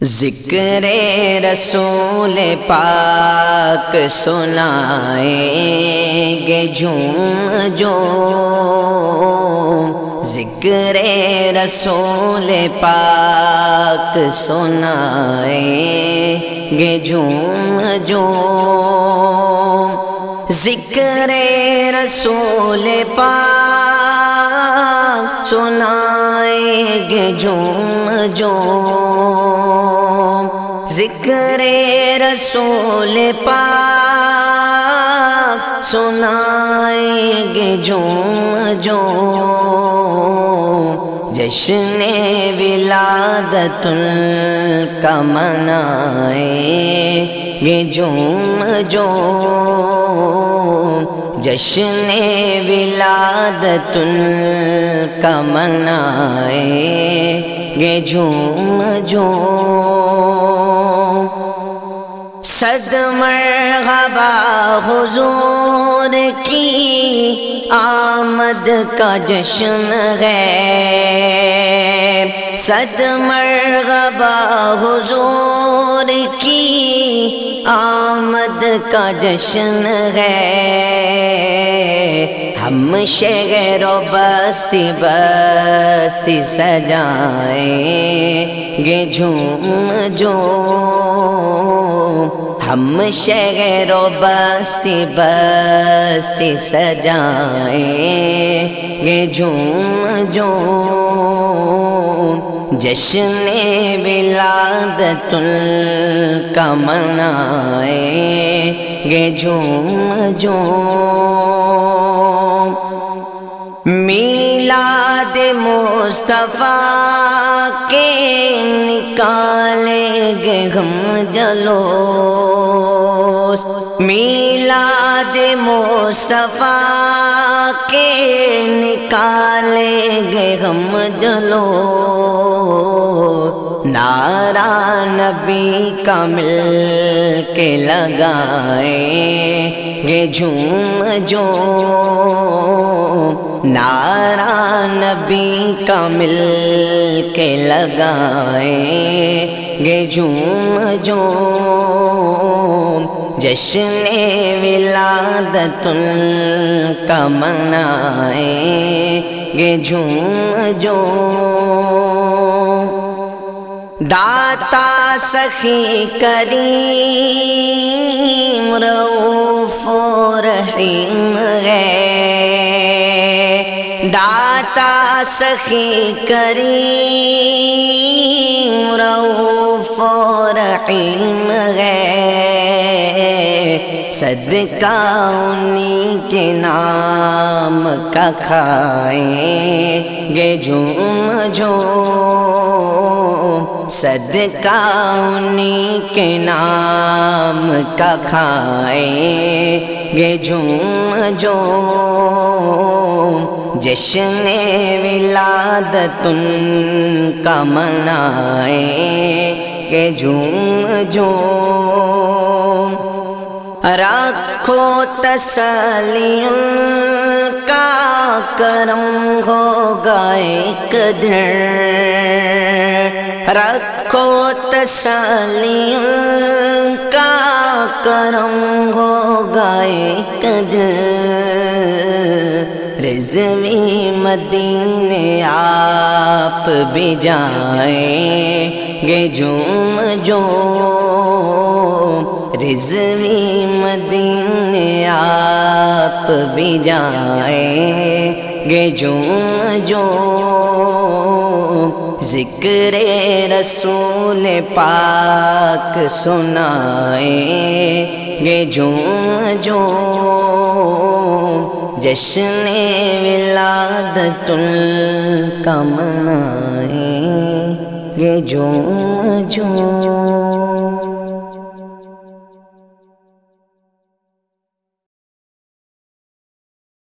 ذکر رسول پاک سنائیں گے جھوم جو ذکر رسول پاک سنائیں گے جھوم جو ذکر رسول پاک سنائیں گے جھوم جو ذکر رسول پاک سنائیں گے جو جو جشن ولادت کا منائیں گے جوم جو جشن ولادت کا منائیں گے جھوم جو صد مرحبا حضور کی آمد کا جشن ہے صد مرحبا حضور کی آمد کا جشن ہے ہم شہر و بستی بستی سجائیں گے جھوم جو ہم شہر و بستی بستی سجائیں گے جھوم جو جشن ولادت کا منائیں گے جھوم جو میلاد مصطفیٰ کے نکالیں گے ہم جلو میلاد مصطفیٰ کے نکالیں گے ہم جلو نارا نبی کا مل کے لگائیں گے جھوم جو نارا نبی کا مل کے لگائیں گے جھوم جو جشن ولادت کا منائیں گے جھوم جو داتا سخی کریم روف و رحیم ہے داتا سخی کریم روف و رحیم ہے۔ صدقہ انہی کے نام کا کھائیں گے جھوم جو صدقہ انہی کے نام کا کھائیں گے جھوم جو جشن ولادت کا منائیں گے جھوم جو رکھو تسلیوں کا کرم ہوگا ایک دن رکھو تسلیوں کا کرم ہوگا ایک دن رضوی مدینے آپ بھی جائیں گے جھوم جو رضوی مدینے آپ بھی جائیں گے جھوم جو ذکر رسول پاک سنائیں گے جھوم جو جشن ولادت کا منائیں گے جھوم جو